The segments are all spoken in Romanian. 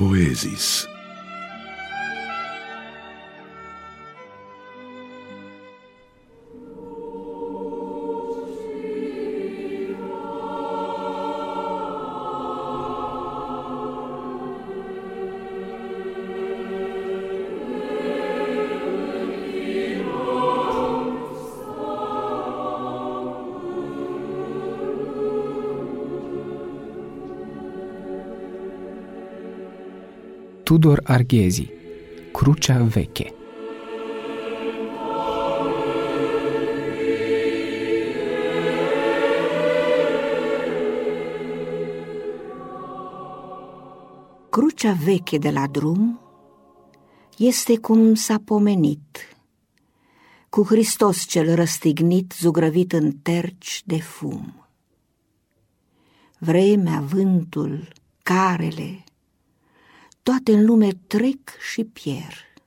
poesis. Tudor Arghezi Crucea veche Crucea veche de la drum este cum s-a pomenit, cu Hristos cel răstignit, zugrăvit în terci de fum. Vremea, vântul, carele, toate în lume trec și pierd.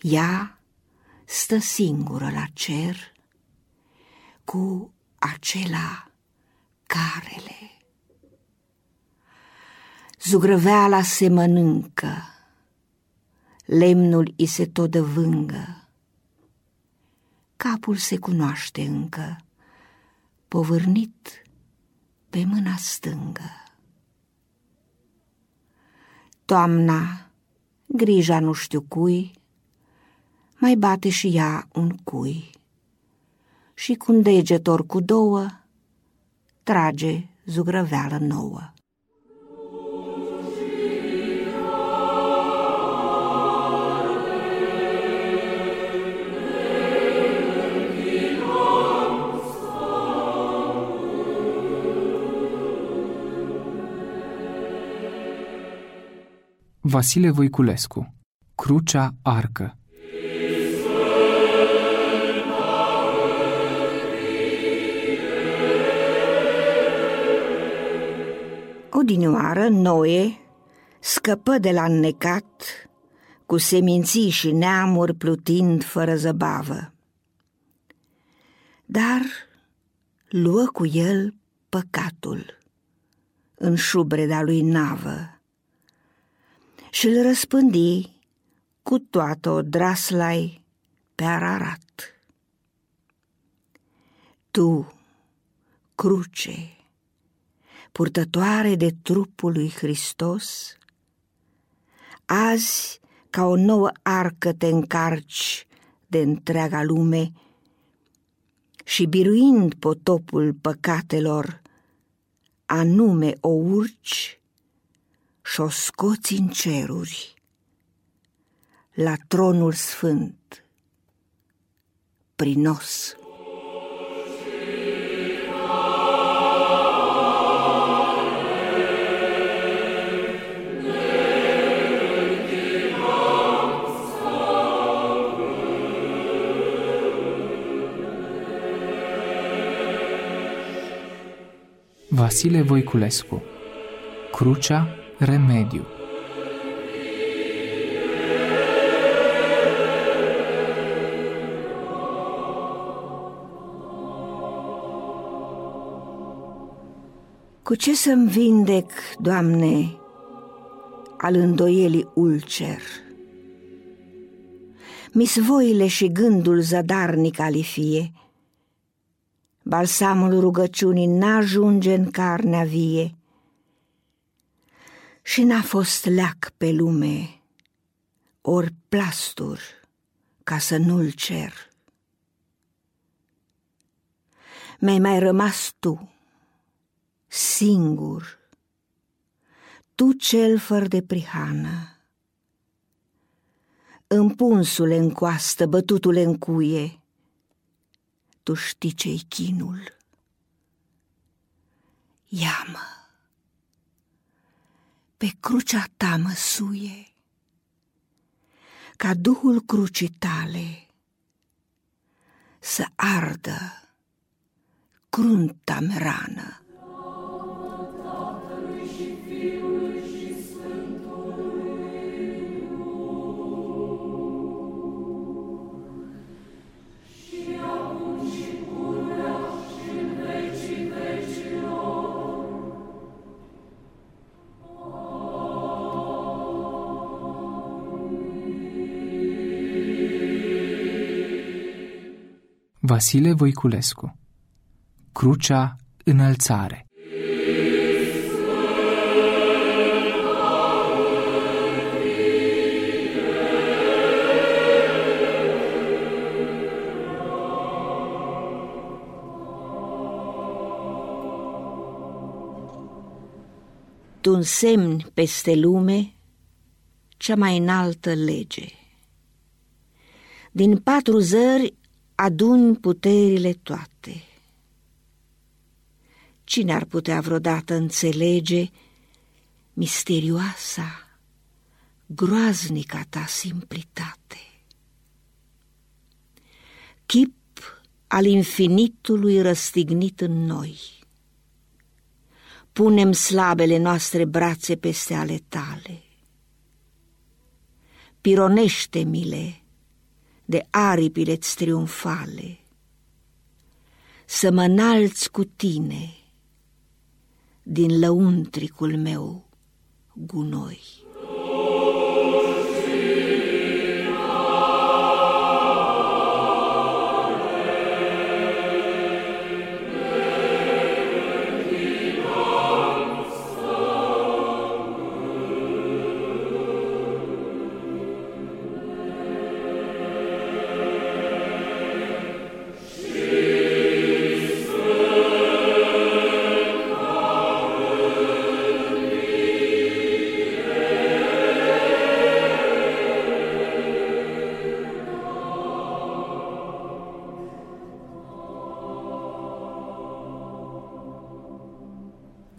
Ea stă singură la cer cu acela carele. Zugrăveala se mănâncă, lemnul i se tot vângă, capul se cunoaște încă, povârnit pe mâna stângă. Toamna, grija nu știu cui, mai bate și ea un cui. Și cu un degetor cu două, trage zugrăveală nouă. Vasile Voiculescu Crucea Arcă Odinioară, Noe scăpă de la înnecat, cu seminții și neamuri plutind fără zăbavă. Dar luă cu el păcatul în șubreda lui navă și îl răspândi cu toată o draslai pe Ararat. Tu, cruce, purtătoare de trupul lui Hristos, azi ca o nouă arcă te încarci de întreaga lume și biruind potopul păcatelor, anume o urci și o scoți în ceruri, la tronul sfânt, prinos. Vasile Voiculescu Crucea Remediu. Cu ce să-mi vindec, Doamne, al îndoielii ulcer? Misvoile și gândul zadarnic alifie, Balsamul rugăciunii n-ajunge în carnea vie, și n-a fost leac pe lume, ori plastur, ca să nu-l cer. Mi-ai mai rămas tu, singur, tu cel fără de prihană. Împunsule în coastă, bătutule în cuie, tu știi ce-i chinul. Ia-mă! Pe crucea ta măsuie, ca Duhul crucii tale să ardă crunta rană. Vasile Voiculescu Crucea Înălțare un semn peste lume, cea mai înaltă lege. Din patru zări adun puterile toate. Cine ar putea vreodată înțelege misterioasa, groaznica ta simplitate? Chip al infinitului răstignit în noi. Punem slabele noastre brațe peste ale tale. Pironește-mi-le de aripile triumfale, să mă înalți cu tine din lăuntricul meu gunoi.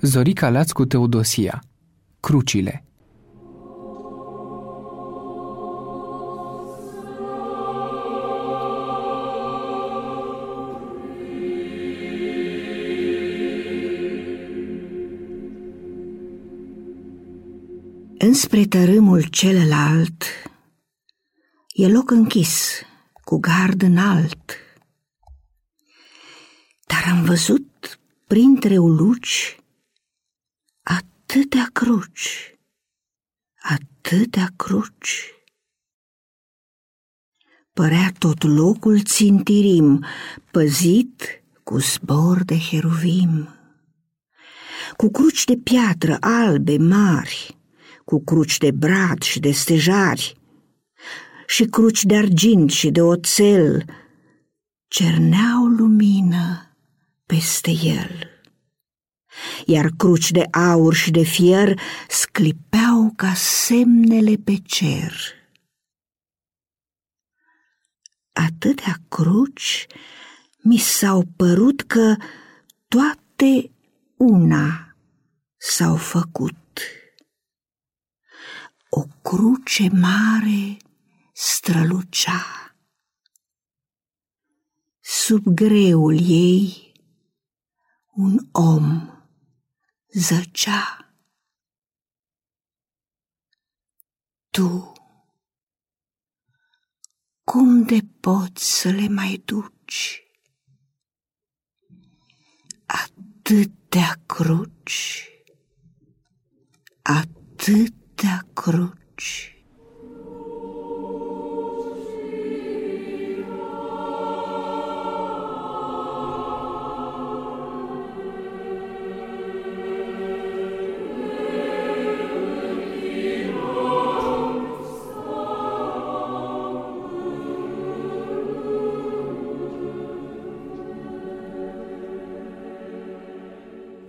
Zorica Laț cu Teodosia Crucile Înspre tărâmul celălalt e loc închis, cu gard înalt. Dar am văzut printre uluci atâtea cruci, atâtea cruci. Părea tot locul țintirim, păzit cu zbor de heruvim. Cu cruci de piatră albe mari, cu cruci de brad și de stejari, și cruci de argint și de oțel, cerneau lumină peste el iar cruci de aur și de fier sclipeau ca semnele pe cer. Atâtea cruci mi s-au părut că toate una s-au făcut. O cruce mare strălucea. Sub greul ei un om zăcea. Tu, cum de poți să le mai duci? Atâtea cruci, atâtea cruci.